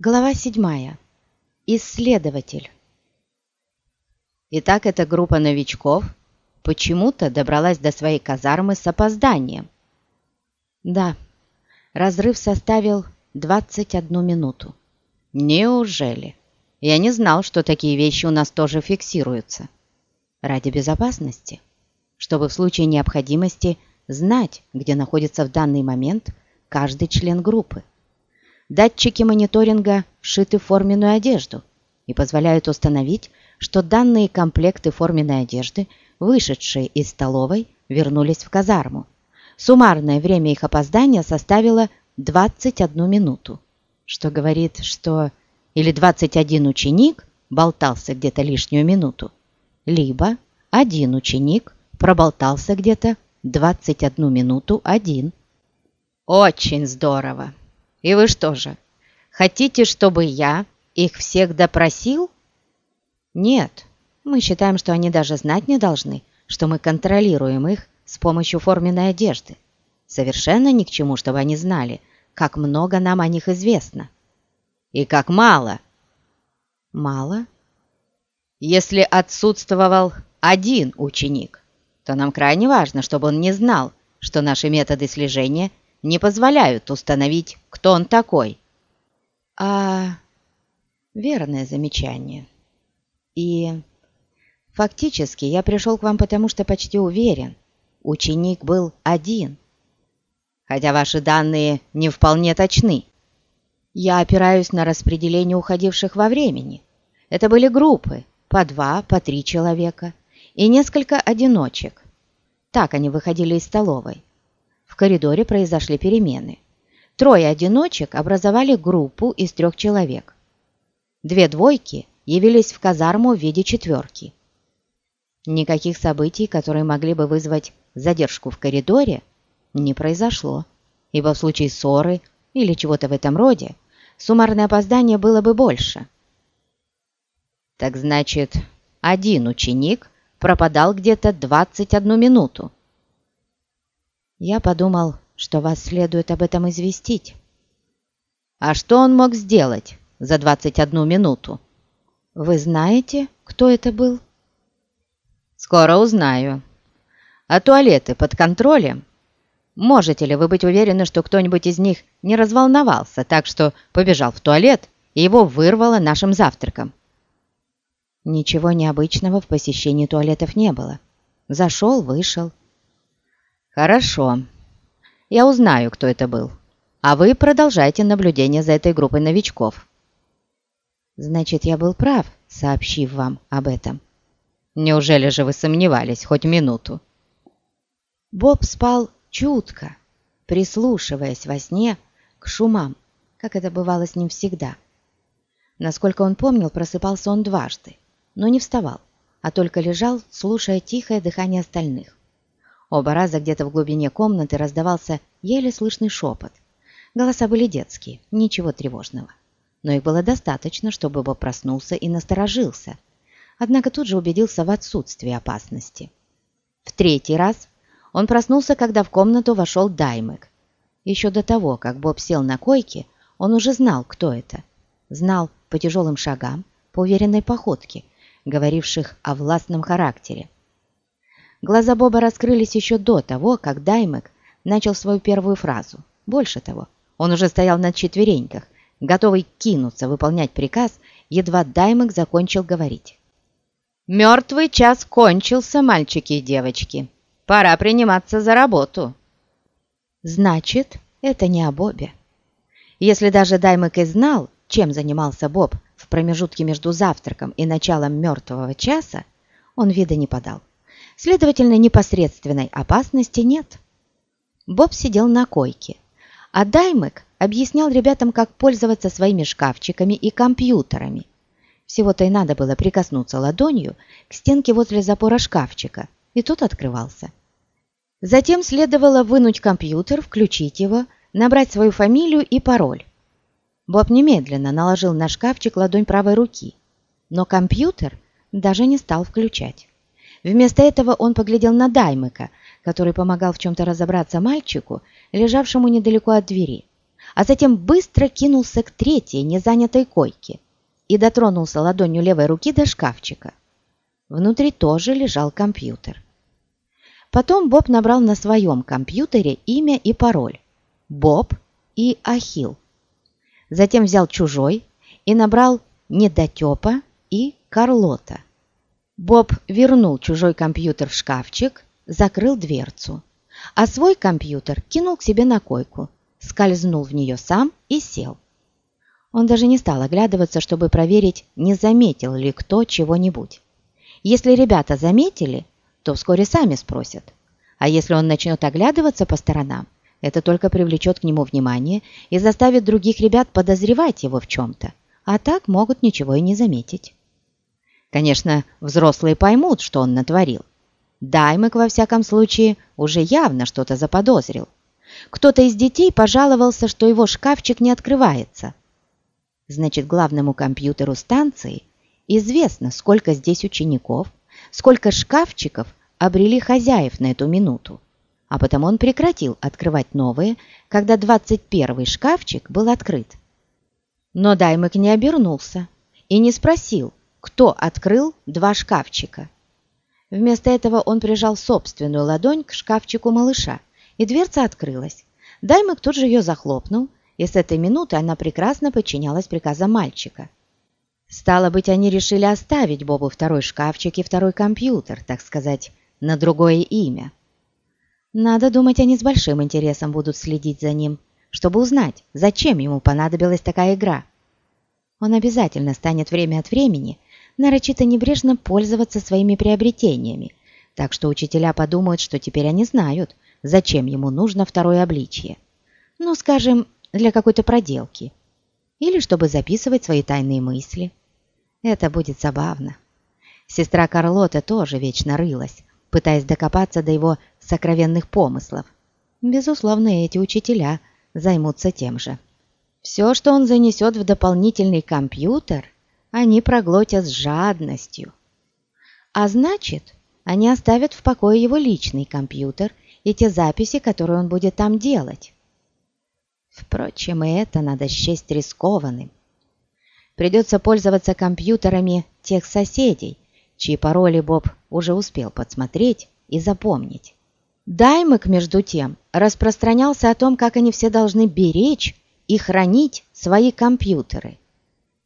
Глава седьмая. Исследователь. Итак, эта группа новичков почему-то добралась до своей казармы с опозданием. Да, разрыв составил 21 минуту. Неужели? Я не знал, что такие вещи у нас тоже фиксируются. Ради безопасности, чтобы в случае необходимости знать, где находится в данный момент каждый член группы. Датчики мониторинга вшиты в форменную одежду и позволяют установить, что данные комплекты форменной одежды, вышедшие из столовой, вернулись в казарму. Суммарное время их опоздания составило 21 минуту, что говорит, что или 21 ученик болтался где-то лишнюю минуту, либо один ученик проболтался где-то 21 минуту один. Очень здорово! И вы что же, хотите, чтобы я их всех допросил? Нет, мы считаем, что они даже знать не должны, что мы контролируем их с помощью форменной одежды. Совершенно ни к чему, чтобы они знали, как много нам о них известно. И как мало. Мало? Если отсутствовал один ученик, то нам крайне важно, чтобы он не знал, что наши методы слежения не позволяют установить, кто он такой. А верное замечание. И фактически я пришел к вам потому, что почти уверен, ученик был один. Хотя ваши данные не вполне точны. Я опираюсь на распределение уходивших во времени. Это были группы, по два, по три человека, и несколько одиночек. Так они выходили из столовой коридоре произошли перемены. Трое одиночек образовали группу из трех человек. Две двойки явились в казарму в виде четверки. Никаких событий, которые могли бы вызвать задержку в коридоре, не произошло, ибо в случае ссоры или чего-то в этом роде суммарное опоздание было бы больше. Так значит, один ученик пропадал где-то 21 минуту. Я подумал, что вас следует об этом известить. А что он мог сделать за 21 минуту? Вы знаете, кто это был? Скоро узнаю. А туалеты под контролем? Можете ли вы быть уверены, что кто-нибудь из них не разволновался, так что побежал в туалет и его вырвало нашим завтраком? Ничего необычного в посещении туалетов не было. Зашел, вышел. «Хорошо. Я узнаю, кто это был. А вы продолжайте наблюдение за этой группой новичков». «Значит, я был прав, сообщив вам об этом». «Неужели же вы сомневались хоть минуту?» Боб спал чутко, прислушиваясь во сне к шумам, как это бывало с ним всегда. Насколько он помнил, просыпался он дважды, но не вставал, а только лежал, слушая тихое дыхание остальных. Оба раза где-то в глубине комнаты раздавался еле слышный шепот. Голоса были детские, ничего тревожного. Но их было достаточно, чтобы Боб проснулся и насторожился. Однако тут же убедился в отсутствии опасности. В третий раз он проснулся, когда в комнату вошел Даймек. Еще до того, как Боб сел на койке, он уже знал, кто это. Знал по тяжелым шагам, по уверенной походке, говоривших о властном характере. Глаза Боба раскрылись еще до того, как Даймек начал свою первую фразу. Больше того, он уже стоял на четвереньках, готовый кинуться выполнять приказ, едва Даймек закончил говорить. «Мертвый час кончился, мальчики и девочки. Пора приниматься за работу». Значит, это не о Бобе. Если даже Даймек и знал, чем занимался Боб в промежутке между завтраком и началом мертвого часа, он вида не подал. Следовательно, непосредственной опасности нет. Боб сидел на койке, а Даймек объяснял ребятам, как пользоваться своими шкафчиками и компьютерами. Всего-то и надо было прикоснуться ладонью к стенке возле запора шкафчика, и тот открывался. Затем следовало вынуть компьютер, включить его, набрать свою фамилию и пароль. Боб немедленно наложил на шкафчик ладонь правой руки, но компьютер даже не стал включать. Вместо этого он поглядел на Даймыка, который помогал в чем-то разобраться мальчику, лежавшему недалеко от двери. а затем быстро кинулся к третьей незанятой койке и дотронулся ладонью левой руки до шкафчика. Внутри тоже лежал компьютер. Потом Боб набрал на своем компьютере имя и пароль. Боб и Ахил. Затем взял чужой и набрал Недотепа и Карлота. Боб вернул чужой компьютер в шкафчик, закрыл дверцу, а свой компьютер кинул к себе на койку, скользнул в нее сам и сел. Он даже не стал оглядываться, чтобы проверить, не заметил ли кто чего-нибудь. Если ребята заметили, то вскоре сами спросят. А если он начнет оглядываться по сторонам, это только привлечет к нему внимание и заставит других ребят подозревать его в чем-то, а так могут ничего и не заметить. Конечно, взрослые поймут, что он натворил. Даймек, во всяком случае, уже явно что-то заподозрил. Кто-то из детей пожаловался, что его шкафчик не открывается. Значит, главному компьютеру станции известно, сколько здесь учеников, сколько шкафчиков обрели хозяев на эту минуту, а потому он прекратил открывать новые, когда 21 шкафчик был открыт. Но Даймек не обернулся и не спросил, кто открыл два шкафчика. Вместо этого он прижал собственную ладонь к шкафчику малыша, и дверца открылась. Даймек тут же ее захлопнул, и с этой минуты она прекрасно подчинялась приказам мальчика. Стало быть, они решили оставить Бобу второй шкафчик и второй компьютер, так сказать, на другое имя. Надо думать, они с большим интересом будут следить за ним, чтобы узнать, зачем ему понадобилась такая игра. Он обязательно станет время от времени нарочито небрежно пользоваться своими приобретениями, так что учителя подумают, что теперь они знают, зачем ему нужно второе обличье. Ну, скажем, для какой-то проделки. Или чтобы записывать свои тайные мысли. Это будет забавно. Сестра Карлота тоже вечно рылась, пытаясь докопаться до его сокровенных помыслов. Безусловно, эти учителя займутся тем же. Все, что он занесет в дополнительный компьютер, они проглотят с жадностью. А значит, они оставят в покое его личный компьютер и те записи, которые он будет там делать. Впрочем, и это надо счесть рискованным. Придется пользоваться компьютерами тех соседей, чьи пароли Боб уже успел подсмотреть и запомнить. Даймек, между тем, распространялся о том, как они все должны беречь и хранить свои компьютеры.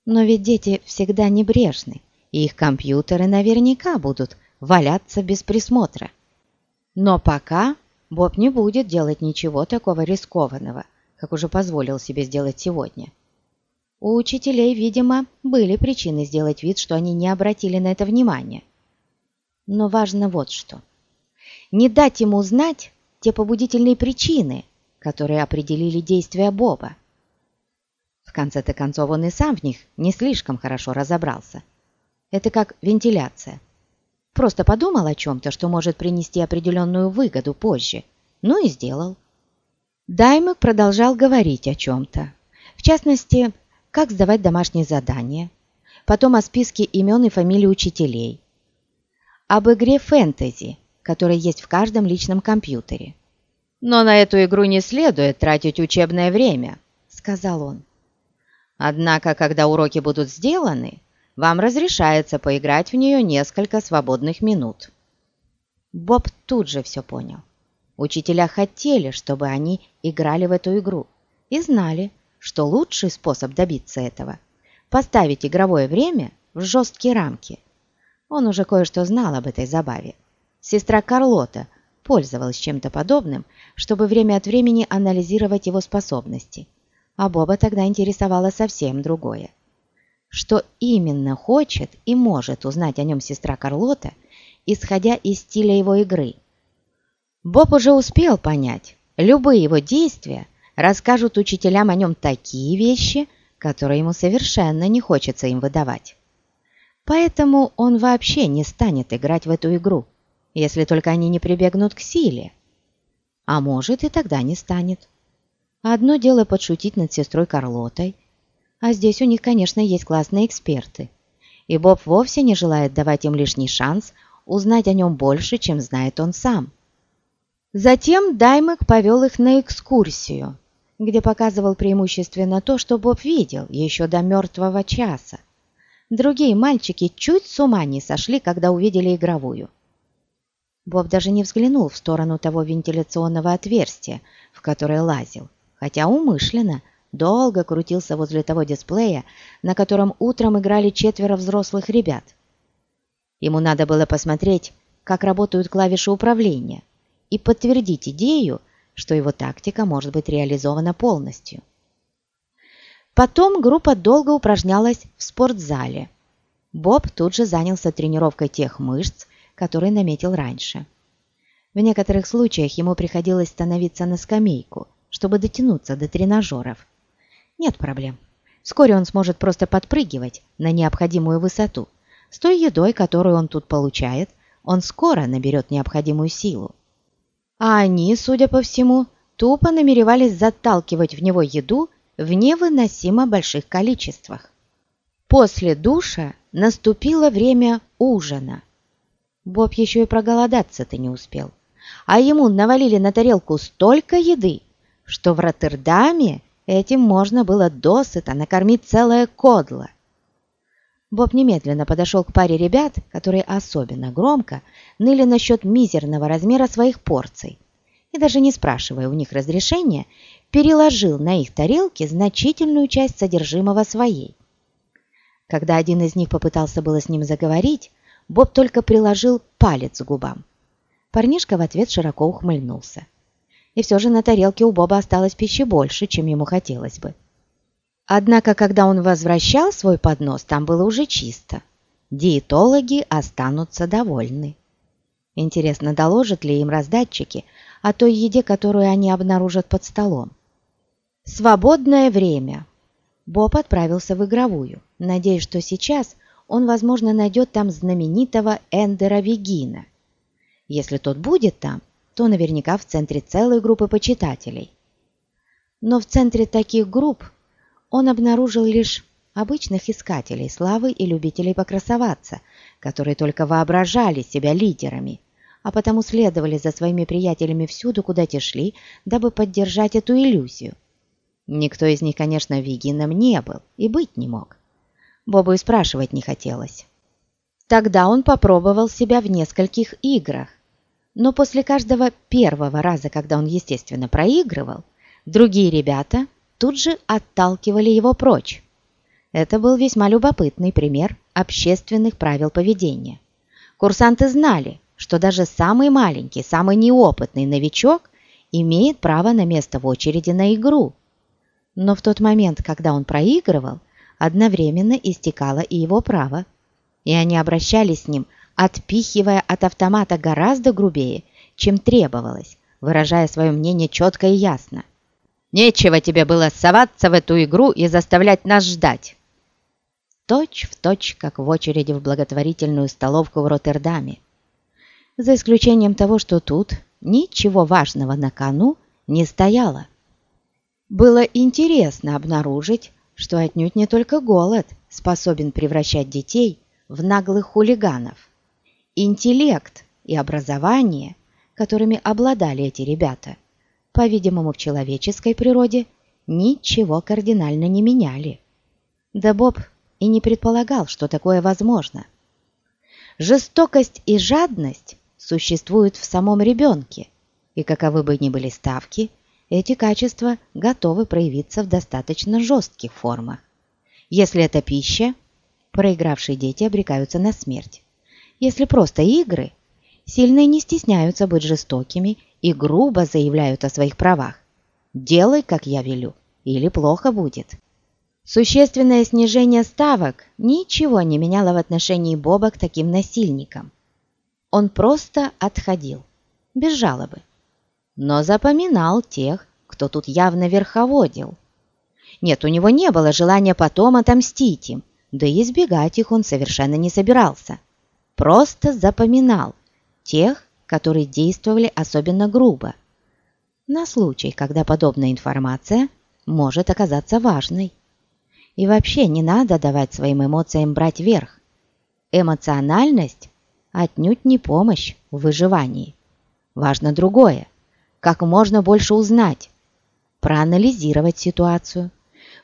Но ведь дети всегда небрежны, и их компьютеры наверняка будут валяться без присмотра. Но пока Боб не будет делать ничего такого рискованного, как уже позволил себе сделать сегодня. У учителей, видимо, были причины сделать вид, что они не обратили на это внимания. Но важно вот что. Не дать ему узнать те побудительные причины, которые определили действия Боба. Конце-то концов он и сам в них не слишком хорошо разобрался. Это как вентиляция. Просто подумал о чем-то, что может принести определенную выгоду позже. Ну и сделал. Даймек продолжал говорить о чем-то. В частности, как сдавать домашние задания, потом о списке имен и фамилий учителей, об игре фэнтези, которая есть в каждом личном компьютере. «Но на эту игру не следует тратить учебное время», — сказал он. «Однако, когда уроки будут сделаны, вам разрешается поиграть в нее несколько свободных минут». Боб тут же все понял. Учителя хотели, чтобы они играли в эту игру и знали, что лучший способ добиться этого – поставить игровое время в жесткие рамки. Он уже кое-что знал об этой забаве. Сестра Карлота пользовалась чем-то подобным, чтобы время от времени анализировать его способности. А Боба тогда интересовало совсем другое. Что именно хочет и может узнать о нем сестра Карлота, исходя из стиля его игры – Боб уже успел понять, любые его действия расскажут учителям о нем такие вещи, которые ему совершенно не хочется им выдавать. Поэтому он вообще не станет играть в эту игру, если только они не прибегнут к силе. А может, и тогда не станет. Одно дело подшутить над сестрой Карлотой, а здесь у них, конечно, есть классные эксперты. И Боб вовсе не желает давать им лишний шанс узнать о нем больше, чем знает он сам. Затем Даймек повел их на экскурсию, где показывал преимущественно то, что Боб видел еще до мертвого часа. Другие мальчики чуть с ума не сошли, когда увидели игровую. Боб даже не взглянул в сторону того вентиляционного отверстия, в которое лазил, хотя умышленно долго крутился возле того дисплея, на котором утром играли четверо взрослых ребят. Ему надо было посмотреть, как работают клавиши управления, и подтвердить идею, что его тактика может быть реализована полностью. Потом группа долго упражнялась в спортзале. Боб тут же занялся тренировкой тех мышц, которые наметил раньше. В некоторых случаях ему приходилось становиться на скамейку, чтобы дотянуться до тренажеров. Нет проблем. Вскоре он сможет просто подпрыгивать на необходимую высоту. С той едой, которую он тут получает, он скоро наберет необходимую силу. А они, судя по всему, тупо намеревались заталкивать в него еду в невыносимо больших количествах. После душа наступило время ужина. Боб еще и проголодаться-то не успел. А ему навалили на тарелку столько еды, что в Роттердаме этим можно было досыта накормить целое кодло. Боб немедленно подошел к паре ребят, которые особенно громко ныли насчет мизерного размера своих порций, и даже не спрашивая у них разрешения, переложил на их тарелки значительную часть содержимого своей. Когда один из них попытался было с ним заговорить, Боб только приложил палец к губам. Парнишка в ответ широко ухмыльнулся. И все же на тарелке у Боба осталось пищи больше, чем ему хотелось бы. Однако, когда он возвращал свой поднос, там было уже чисто. Диетологи останутся довольны. Интересно, доложат ли им раздатчики о той еде, которую они обнаружат под столом? Свободное время. Боб отправился в игровую, надеясь, что сейчас он, возможно, найдет там знаменитого Эндера Вегина. Если тот будет там, то наверняка в центре целой группы почитателей. Но в центре таких групп он обнаружил лишь обычных искателей славы и любителей покрасоваться, которые только воображали себя лидерами, а потому следовали за своими приятелями всюду, куда те шли, дабы поддержать эту иллюзию. Никто из них, конечно, Вигином не был и быть не мог. Бобу и спрашивать не хотелось. Тогда он попробовал себя в нескольких играх, но после каждого первого раза, когда он, естественно, проигрывал, другие ребята тут же отталкивали его прочь. Это был весьма любопытный пример общественных правил поведения. Курсанты знали, что даже самый маленький, самый неопытный новичок имеет право на место в очереди на игру. Но в тот момент, когда он проигрывал, одновременно истекало и его право, и они обращались с ним, отпихивая от автомата гораздо грубее, чем требовалось, выражая свое мнение четко и ясно. Нечего тебе было соваться в эту игру и заставлять нас ждать. Точь в точь, как в очереди в благотворительную столовку в Роттердаме. За исключением того, что тут ничего важного на кону не стояло. Было интересно обнаружить, что отнюдь не только голод способен превращать детей в наглых хулиганов. Интеллект и образование, которыми обладали эти ребята, по-видимому, в человеческой природе ничего кардинально не меняли. Да Боб и не предполагал, что такое возможно. Жестокость и жадность существуют в самом ребенке, и каковы бы ни были ставки, эти качества готовы проявиться в достаточно жестких формах. Если это пища, проигравшие дети обрекаются на смерть. Если просто игры, сильные не стесняются быть жестокими и грубо заявляют о своих правах. «Делай, как я велю, или плохо будет». Существенное снижение ставок ничего не меняло в отношении Боба к таким насильникам. Он просто отходил, без жалобы, но запоминал тех, кто тут явно верховодил. Нет, у него не было желания потом отомстить им, да и избегать их он совершенно не собирался. Просто запоминал тех, которые действовали особенно грубо, на случай, когда подобная информация может оказаться важной. И вообще не надо давать своим эмоциям брать верх. Эмоциональность отнюдь не помощь в выживании. Важно другое – как можно больше узнать. проанализировать ситуацию,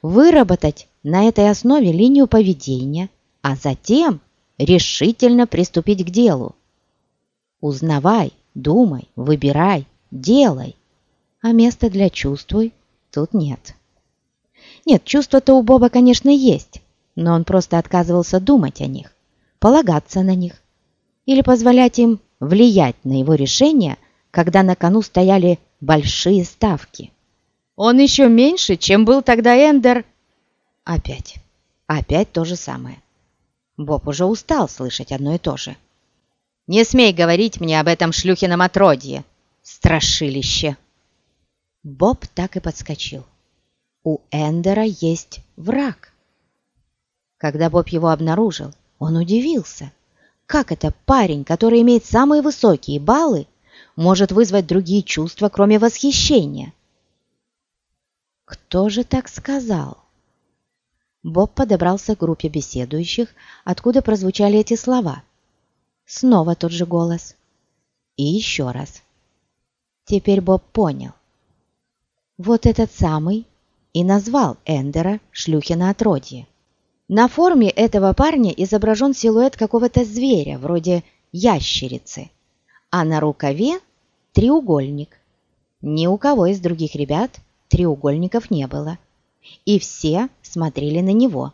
выработать на этой основе линию поведения, а затем решительно приступить к делу. Узнавай, думай, выбирай, делай, а места для чувствуй тут нет. Нет, чувства-то у Боба, конечно, есть, но он просто отказывался думать о них, полагаться на них или позволять им влиять на его решение, когда на кону стояли большие ставки. Он еще меньше, чем был тогда Эндер. Опять, опять то же самое. Боб уже устал слышать одно и то же. «Не смей говорить мне об этом шлюхином отродье, страшилище!» Боб так и подскочил. У Эндера есть враг. Когда Боб его обнаружил, он удивился. Как это парень, который имеет самые высокие баллы, может вызвать другие чувства, кроме восхищения? Кто же так сказал? Боб подобрался к группе беседующих, откуда прозвучали эти слова. Снова тот же голос. И еще раз. Теперь Боб понял. Вот этот самый и назвал Эндера шлюхина отродье. На форме этого парня изображен силуэт какого-то зверя, вроде ящерицы, а на рукаве треугольник. Ни у кого из других ребят треугольников не было, и все смотрели на него.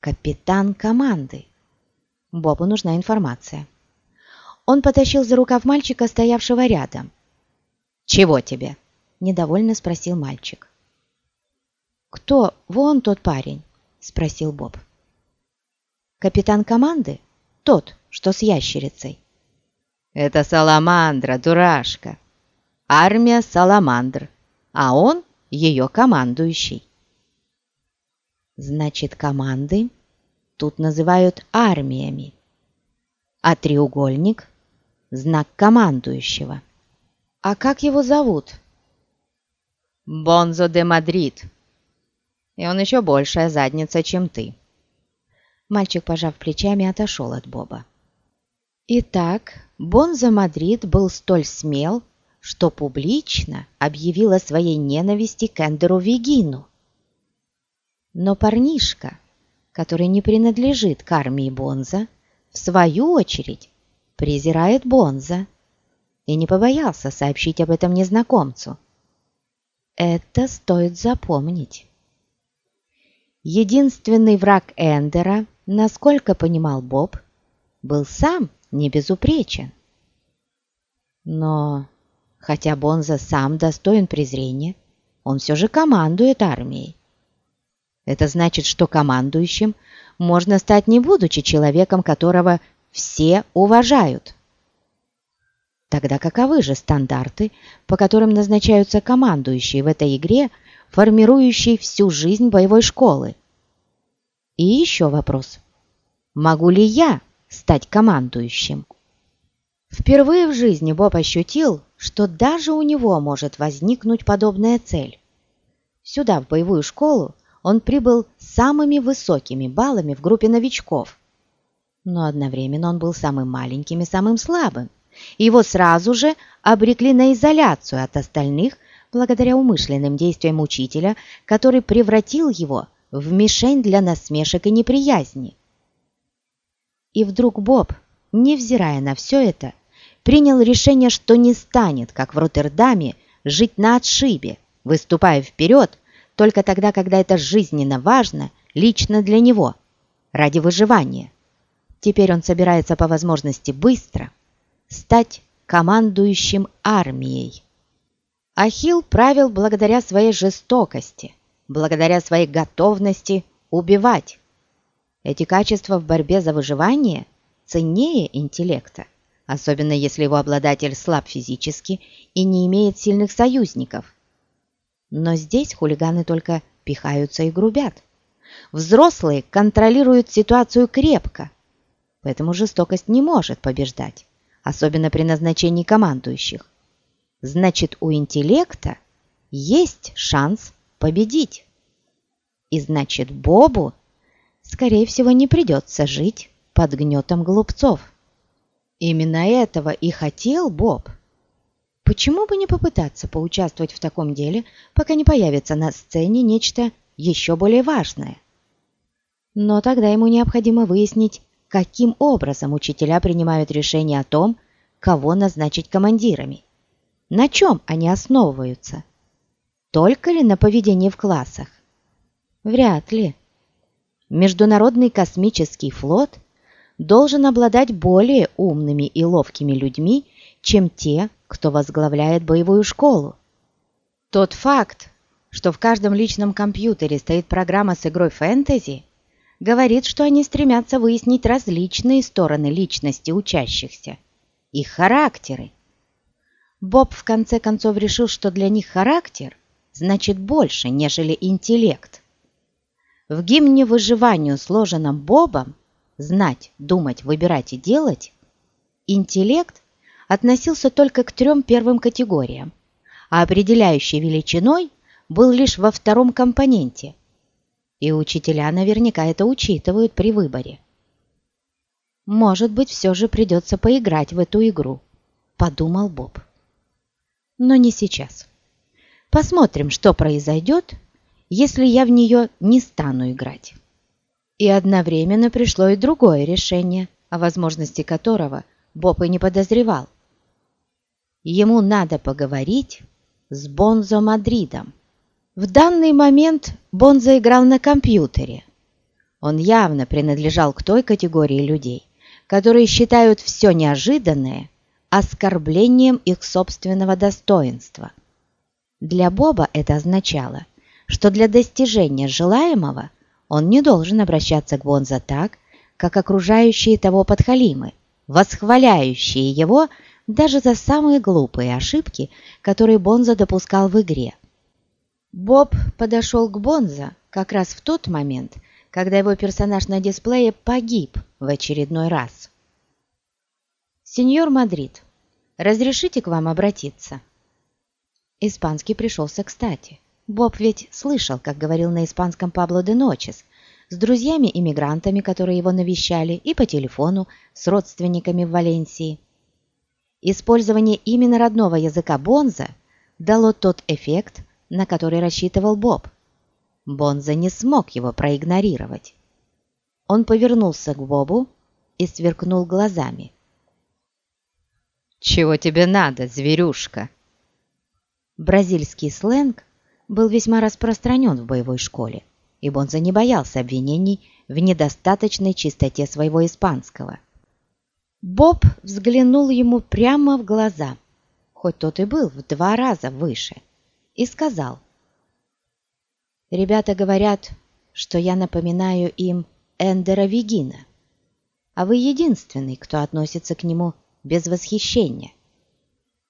Капитан команды. Бобу нужна информация. Он потащил за рукав мальчика, стоявшего рядом. «Чего тебе?» – недовольно спросил мальчик. «Кто? Вон тот парень. — спросил Боб. «Капитан команды? Тот, что с ящерицей». «Это Саламандра, дурашка. Армия Саламандр, а он ее командующий». «Значит, команды тут называют армиями, а треугольник — знак командующего. А как его зовут?» «Бонзо де Мадрид», и он еще большая задница, чем ты». Мальчик, пожав плечами, отошел от Боба. Итак, Бонза Мадрид был столь смел, что публично объявил о своей ненависти к Эндеру Виггину. Но парнишка, который не принадлежит к армии Бонза, в свою очередь презирает Бонза и не побоялся сообщить об этом незнакомцу. Это стоит запомнить. Единственный враг Эндера, насколько понимал Боб, был сам не безупречен. Но, хотя Бонза сам достоин презрения, он все же командует армией. Это значит, что командующим можно стать не будучи человеком, которого все уважают. Тогда каковы же стандарты, по которым назначаются командующие в этой игре, формирующей всю жизнь боевой школы? И еще вопрос. Могу ли я стать командующим? Впервые в жизни Боб ощутил, что даже у него может возникнуть подобная цель. Сюда, в боевую школу, он прибыл с самыми высокими баллами в группе новичков. Но одновременно он был самым маленьким и самым слабым. Его сразу же обрекли на изоляцию от остальных благодаря умышленным действиям учителя, который превратил его в мишень для насмешек и неприязни. И вдруг Боб, невзирая на все это, принял решение, что не станет, как в Роттердаме, жить на отшибе, выступая вперед только тогда, когда это жизненно важно лично для него, ради выживания. Теперь он собирается по возможности быстро стать командующим армией. Ахилл правил благодаря своей жестокости – благодаря своей готовности убивать. Эти качества в борьбе за выживание ценнее интеллекта, особенно если его обладатель слаб физически и не имеет сильных союзников. Но здесь хулиганы только пихаются и грубят. Взрослые контролируют ситуацию крепко, поэтому жестокость не может побеждать, особенно при назначении командующих. Значит, у интеллекта есть шанс победить. И значит, Бобу, скорее всего, не придется жить под гнетом глупцов. Именно этого и хотел Боб. почему бы не попытаться поучаствовать в таком деле, пока не появится на сцене нечто еще более важное? Но тогда ему необходимо выяснить, каким образом учителя принимают решение о том, кого назначить командирами. На чем они основываются? Только ли на поведении в классах? Вряд ли. Международный космический флот должен обладать более умными и ловкими людьми, чем те, кто возглавляет боевую школу. Тот факт, что в каждом личном компьютере стоит программа с игрой фэнтези, говорит, что они стремятся выяснить различные стороны личности учащихся, их характеры. Боб в конце концов решил, что для них характер значит больше, нежели интеллект. В гимне выживанию, сложенном Бобом, знать, думать, выбирать и делать, интеллект относился только к трем первым категориям, а определяющей величиной был лишь во втором компоненте и учителя наверняка это учитывают при выборе. «Может быть, все же придется поиграть в эту игру», — подумал Боб. «Но не сейчас. Посмотрим, что произойдет, если я в нее не стану играть». И одновременно пришло и другое решение, о возможности которого Боб и не подозревал. Ему надо поговорить с Бонзо Мадридом. В данный момент Бонза играл на компьютере. Он явно принадлежал к той категории людей, которые считают все неожиданное оскорблением их собственного достоинства. Для Боба это означало, что для достижения желаемого он не должен обращаться к Бонза так, как окружающие того подхалимы, восхваляющие его даже за самые глупые ошибки, которые Бонза допускал в игре. Боб подошел к Бонза как раз в тот момент, когда его персонаж на дисплее погиб в очередной раз. «Сеньор Мадрид, разрешите к вам обратиться?» Испанский пришелся кстати. Боб ведь слышал, как говорил на испанском Пабло де Ночес, с друзьями-иммигрантами, которые его навещали, и по телефону с родственниками в Валенсии. Использование именно родного языка Бонза дало тот эффект, на который рассчитывал Боб. Бонза не смог его проигнорировать. Он повернулся к Бобу и сверкнул глазами. «Чего тебе надо, зверюшка?» Бразильский сленг был весьма распространен в боевой школе, и Бонза не боялся обвинений в недостаточной чистоте своего испанского. Боб взглянул ему прямо в глаза, хоть тот и был в два раза выше – и сказал, «Ребята говорят, что я напоминаю им Эндера Вегина, а вы единственный, кто относится к нему без восхищения.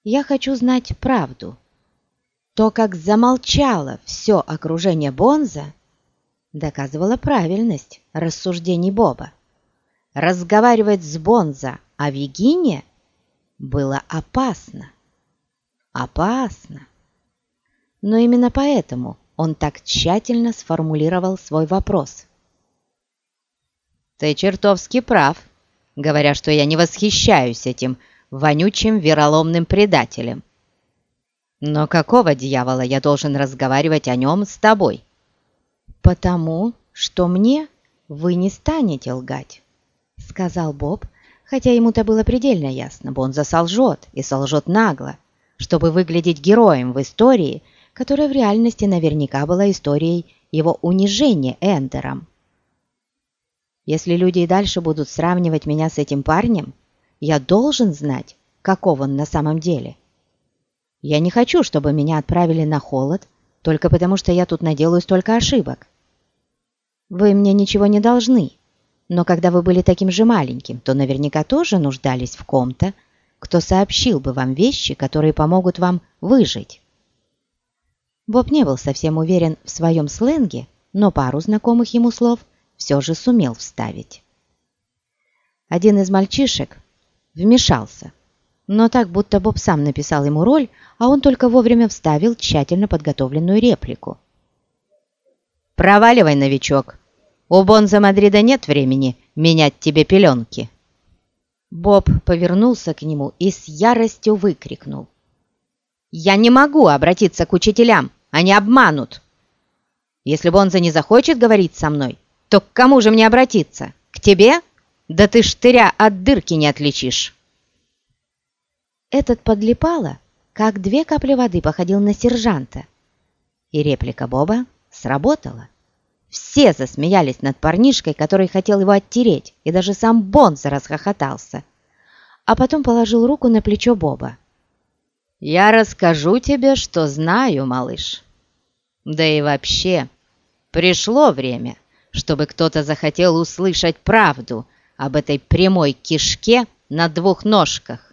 Я хочу знать правду. То, как замолчало все окружение Бонза, доказывало правильность рассуждений Боба. Разговаривать с Бонза о Вегине было опасно. Опасно. Но именно поэтому он так тщательно сформулировал свой вопрос. «Ты чертовски прав, говоря, что я не восхищаюсь этим вонючим вероломным предателем. Но какого дьявола я должен разговаривать о нем с тобой?» «Потому что мне вы не станете лгать», — сказал Боб, хотя ему-то было предельно ясно, Бонза солжет и солжет нагло, чтобы выглядеть героем в истории, которая в реальности наверняка была историей его унижения Эндером. Если люди и дальше будут сравнивать меня с этим парнем, я должен знать, каков он на самом деле. Я не хочу, чтобы меня отправили на холод, только потому что я тут наделаю столько ошибок. Вы мне ничего не должны, но когда вы были таким же маленьким, то наверняка тоже нуждались в ком-то, кто сообщил бы вам вещи, которые помогут вам выжить. Боб не был совсем уверен в своем сленге, но пару знакомых ему слов все же сумел вставить. Один из мальчишек вмешался, но так, будто Боб сам написал ему роль, а он только вовремя вставил тщательно подготовленную реплику. «Проваливай, новичок! У Бонза Мадрида нет времени менять тебе пеленки!» Боб повернулся к нему и с яростью выкрикнул. Я не могу обратиться к учителям, они обманут. Если Бонза не захочет говорить со мной, то к кому же мне обратиться? К тебе? Да ты штыря от дырки не отличишь. Этот подлипало, как две капли воды походил на сержанта. И реплика Боба сработала. Все засмеялись над парнишкой, который хотел его оттереть, и даже сам Бонза расхохотался. А потом положил руку на плечо Боба. «Я расскажу тебе, что знаю, малыш. Да и вообще, пришло время, чтобы кто-то захотел услышать правду об этой прямой кишке на двух ножках».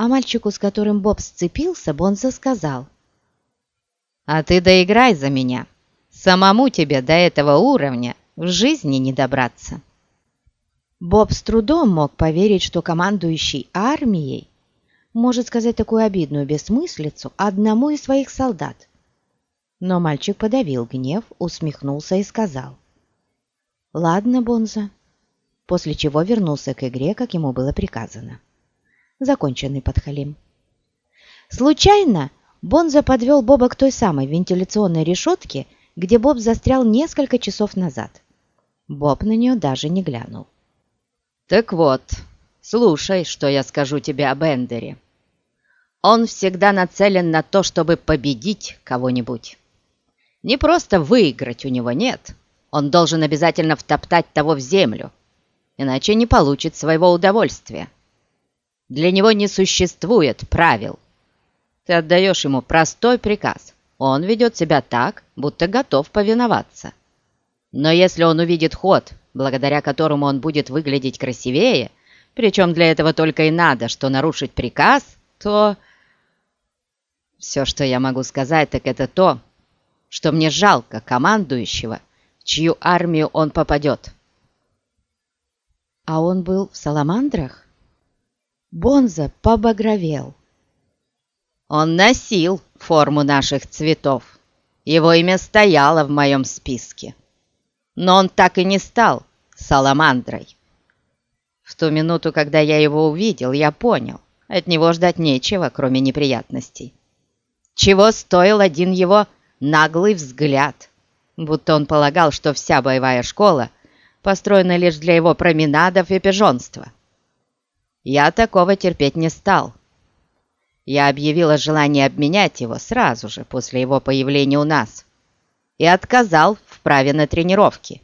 А мальчику, с которым Боб сцепился, Бонза сказал. «А ты доиграй за меня. Самому тебе до этого уровня в жизни не добраться». Боб с трудом мог поверить, что командующий армией может сказать такую обидную бессмыслицу одному из своих солдат. Но мальчик подавил гнев, усмехнулся и сказал. «Ладно, Бонза», после чего вернулся к игре, как ему было приказано. Законченный подхалим. Случайно Бонза подвел Боба к той самой вентиляционной решетке, где Боб застрял несколько часов назад. Боб на нее даже не глянул. «Так вот», Слушай, что я скажу тебе об Эндере. Он всегда нацелен на то, чтобы победить кого-нибудь. Не просто выиграть у него нет. Он должен обязательно втоптать того в землю, иначе не получит своего удовольствия. Для него не существует правил. Ты отдаешь ему простой приказ. Он ведет себя так, будто готов повиноваться. Но если он увидит ход, благодаря которому он будет выглядеть красивее, причем для этого только и надо, что нарушить приказ, то... Все, что я могу сказать, так это то, что мне жалко командующего, в чью армию он попадет. А он был в Саламандрах? Бонза побагровел. Он носил форму наших цветов. Его имя стояло в моем списке. Но он так и не стал саламандрой. В ту минуту, когда я его увидел, я понял, от него ждать нечего, кроме неприятностей. Чего стоил один его наглый взгляд, будто он полагал, что вся боевая школа построена лишь для его променадов и пижонства. Я такого терпеть не стал. Я объявил о желании обменять его сразу же после его появления у нас и отказал в праве на тренировки.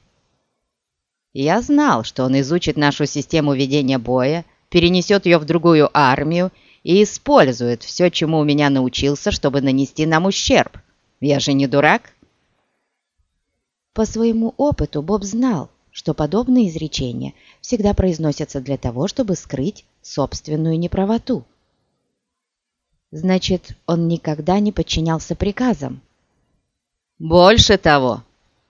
Я знал, что он изучит нашу систему ведения боя, перенесет ее в другую армию и использует все, чему у меня научился, чтобы нанести нам ущерб. Я же не дурак. По своему опыту Боб знал, что подобные изречения всегда произносятся для того, чтобы скрыть собственную неправоту. Значит, он никогда не подчинялся приказам. «Больше того,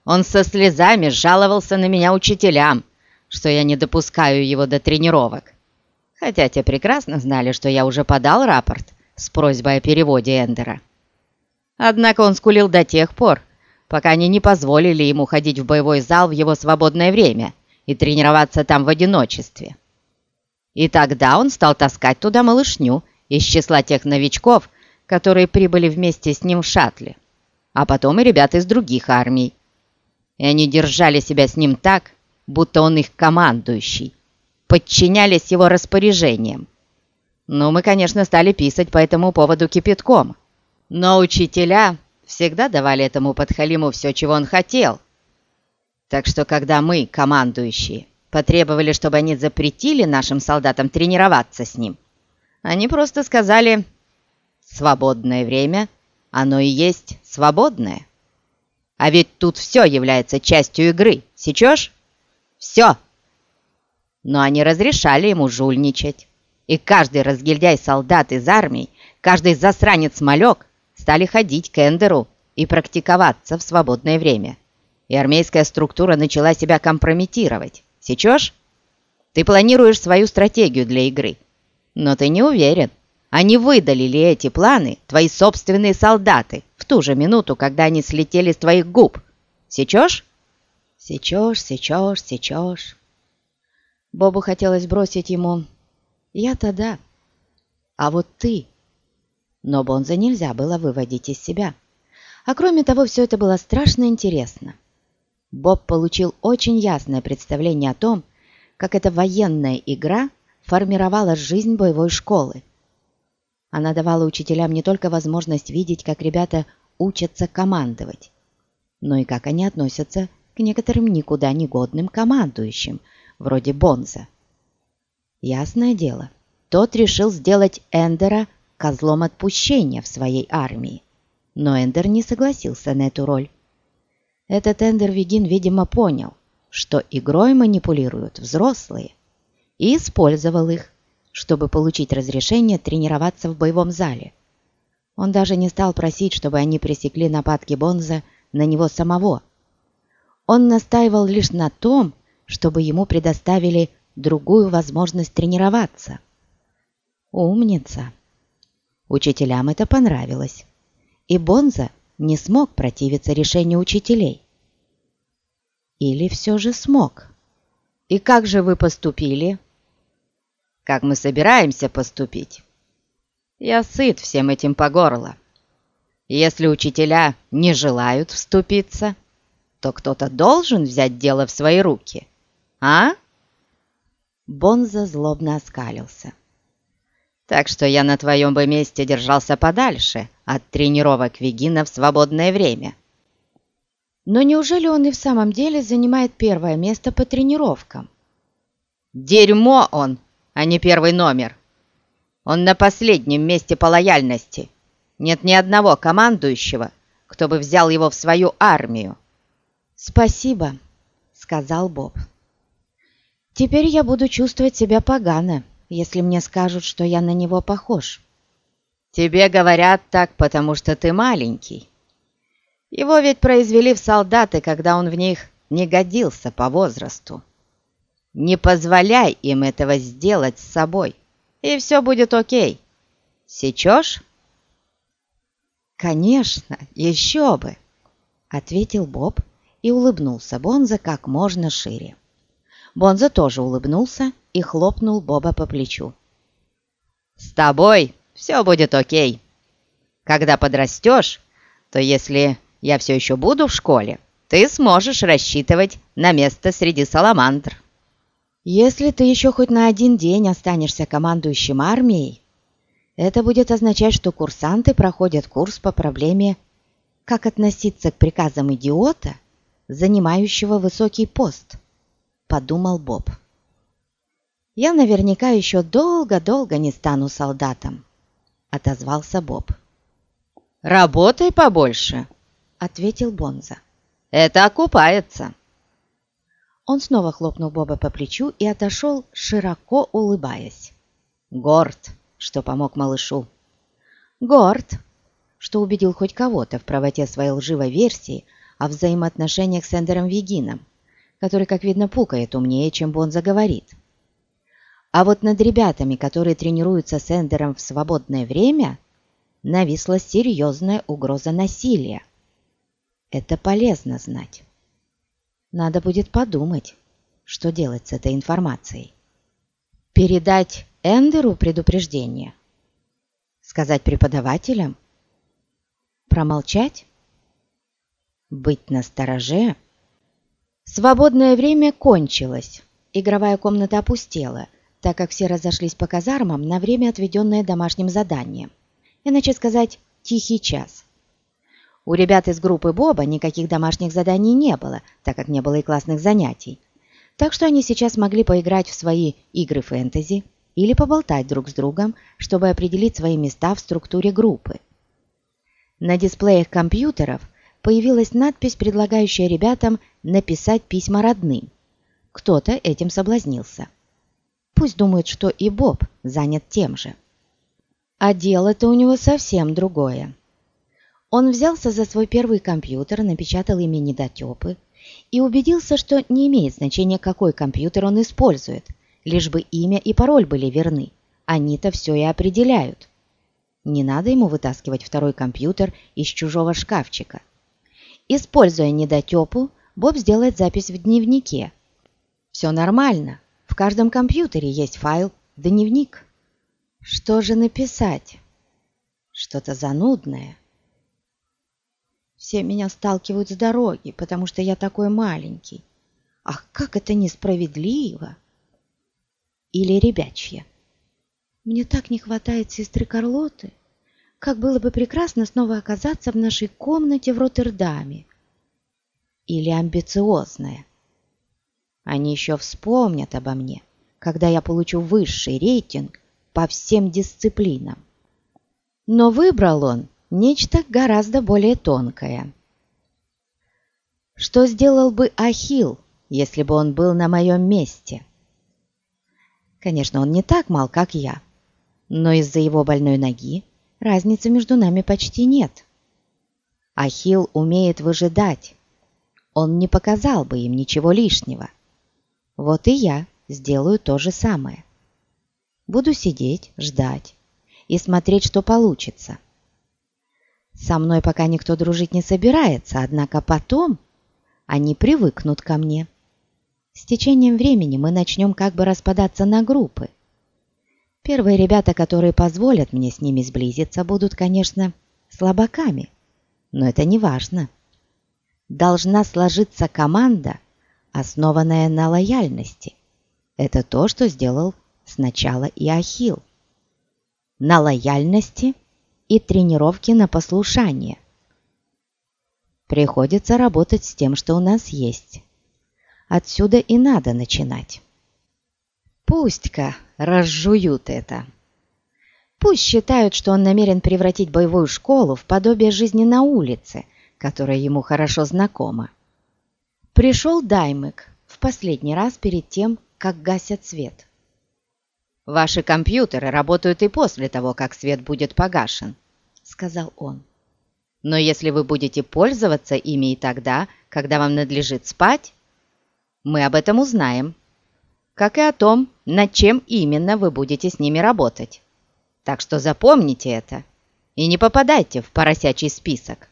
он со слезами жаловался на меня учителям, что я не допускаю его до тренировок. Хотя те прекрасно знали, что я уже подал рапорт с просьбой о переводе Эндера. Однако он скулил до тех пор, пока они не позволили ему ходить в боевой зал в его свободное время и тренироваться там в одиночестве. И тогда он стал таскать туда малышню из числа тех новичков, которые прибыли вместе с ним в шаттле, а потом и ребят из других армий, и они держали себя с ним так, будто он их командующий, подчинялись его распоряжениям. Ну, мы, конечно, стали писать по этому поводу кипятком, но учителя всегда давали этому подхалиму все, чего он хотел. Так что, когда мы, командующие, потребовали, чтобы они запретили нашим солдатам тренироваться с ним, они просто сказали «свободное время, оно и есть свободное». А ведь тут все является частью игры. Сечешь? Все. Но они разрешали ему жульничать. И каждый разгильдяй-солдат из армии, каждый засранец-малек стали ходить к Эндеру и практиковаться в свободное время. И армейская структура начала себя компрометировать. Сечешь? Ты планируешь свою стратегию для игры, но ты не уверен, они выдали ли эти планы твои собственные солдаты в ту же минуту, когда они слетели с твоих губ? Сечешь? Сечешь, сечешь, сечешь. Бобу хотелось бросить ему «Я-то да, а вот ты, Но Бонза нельзя было выводить из себя. А кроме того, все это было страшно интересно. Боб получил очень ясное представление о том, как эта военная игра формировала жизнь боевой школы. Она давала учителям не только возможность видеть, как ребята учатся командовать, но и как они относятся к некоторым никуда не годным командующим, вроде Бонза. Ясное дело, тот решил сделать Эндера козлом отпущения в своей армии, но Эндер не согласился на эту роль. Этот Эндер Вегин, видимо, понял, что игрой манипулируют взрослые, и использовал их, чтобы получить разрешение тренироваться в боевом зале. Он даже не стал просить, чтобы они пресекли нападки Бонза на него самого. Он настаивал лишь на том, чтобы ему предоставили другую возможность тренироваться. Умница! Учителям это понравилось, и Бонза не смог противиться решению учителей. Или все же смог? «И как же вы поступили?» «Как мы собираемся поступить?» «Я сыт всем этим по горло. Если учителя не желают вступиться, то кто-то должен взять дело в свои руки, а?» Бонза злобно оскалился. «Так что я на твоем бы месте держался подальше от тренировок Вегина в свободное время». Но неужели он и в самом деле занимает первое место по тренировкам? «Дерьмо он, а не первый номер. Он на последнем месте по лояльности. Нет ни одного командующего, кто бы взял его в свою армию». «Спасибо», — сказал Боб. Теперь я буду чувствовать себя погано, если мне скажут, что я на него похож. Тебе говорят так, потому что ты маленький. Его ведь произвели в солдаты, когда он в них не годился по возрасту. Не позволяй им этого сделать с собой, и все будет окей. Сечешь? «Конечно, еще бы!» — ответил Боб и улыбнулся Бонза как можно шире. Бонза тоже улыбнулся и хлопнул Боба по плечу. «С тобой все будет окей. Когда подрастешь, то если я все еще буду в школе, ты сможешь рассчитывать на место среди саламандр». «Если ты еще хоть на один день останешься командующим армией, это будет означать, что курсанты проходят курс по проблеме «Как относиться к приказам идиота, занимающего высокий пост» подумал Боб. «Я наверняка еще долго-долго не стану солдатом», — отозвался Боб. «Работай побольше», — ответил Бонза. «Это окупается». Он снова хлопнул Боба по плечу и отошел, широко улыбаясь. Горд, что помог малышу. Горд, что убедил хоть кого-то в правоте своей лживой версии о взаимоотношениях с Эндером Вегином который, как видно, пукает умнее, чем Бон заговорит. А вот над ребятами, которые тренируются с Эндером в свободное время, нависла серьезная угроза насилия. Это полезно знать. Надо будет подумать, что делать с этой информацией. Передать Эндеру предупреждение? Сказать преподавателям? Промолчать? Быть настороже? Свободное время кончилось. Игровая комната опустела, так как все разошлись по казармам на время, отведенное домашним заданием. Иначе сказать, тихий час. У ребят из группы Боба никаких домашних заданий не было, так как не было и классных занятий. Так что они сейчас могли поиграть в свои игры фэнтези или поболтать друг с другом, чтобы определить свои места в структуре группы. На дисплеях компьютеров – появилась надпись, предлагающая ребятам написать письма родным. Кто-то этим соблазнился. Пусть думает, что и Боб занят тем же. А дело-то у него совсем другое. Он взялся за свой первый компьютер, напечатал имя недотепы и убедился, что не имеет значения, какой компьютер он использует, лишь бы имя и пароль были верны. Они-то все и определяют. Не надо ему вытаскивать второй компьютер из чужого шкафчика. Используя недотепу, Боб сделает запись в дневнике. Все нормально. В каждом компьютере есть файл «Дневник». Что же написать? что-то занудное. Все меня сталкивают с дороги, потому что я такой маленький. Ах, как это несправедливо! Или ребячье. Мне так не хватает сестры Карлоты. Как было бы прекрасно снова оказаться в нашей комнате в Роттердаме. Или амбициозная. Они еще вспомнят обо мне, когда я получу высший рейтинг по всем дисциплинам. Но выбрал он нечто гораздо более тонкое. Что сделал бы Ахилл, если бы он был на моем месте? Конечно, он не так мал, как я, но из-за его больной ноги разницы между нами почти нет. Ахилл умеет выжидать. Он не показал бы им ничего лишнего. Вот и я сделаю то же самое. Буду сидеть, ждать, и смотреть, что получится. Со мной пока никто дружить не собирается, однако потом они привыкнут ко мне. С течением времени мы начнем как бы распадаться на группы. Первые ребята, которые позволят мне с ними сблизиться, будут, конечно, слабаками, но это не важно. Должна сложиться команда, основанная на лояльности. Это то, что сделал сначала и Ахилл на лояльности и тренировки на послушание. Приходится работать с тем, что у нас есть. Отсюда и надо начинать. Пусть-ка разжуют это. Пусть считают, что он намерен превратить боевую школу в подобие жизни на улице, которая ему хорошо знакома. Пришел Даймык в последний раз перед тем, как гасят свет. «Ваши компьютеры работают и после того, как свет будет погашен», — сказал он. «Но если вы будете пользоваться ими и тогда, когда вам надлежит спать, мы об этом узнаем, как и о том, над чем именно вы будете с ними работать. Так что запомните это и не попадайте в поросячий список».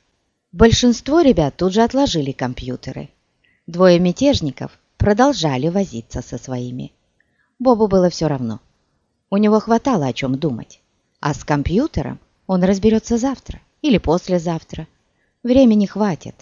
Большинство ребят тут же отложили компьютеры. Двое мятежников продолжали возиться со своими. Бобу было все равно. У него хватало о чем думать. А с компьютером он разберется завтра или послезавтра. Времени хватит.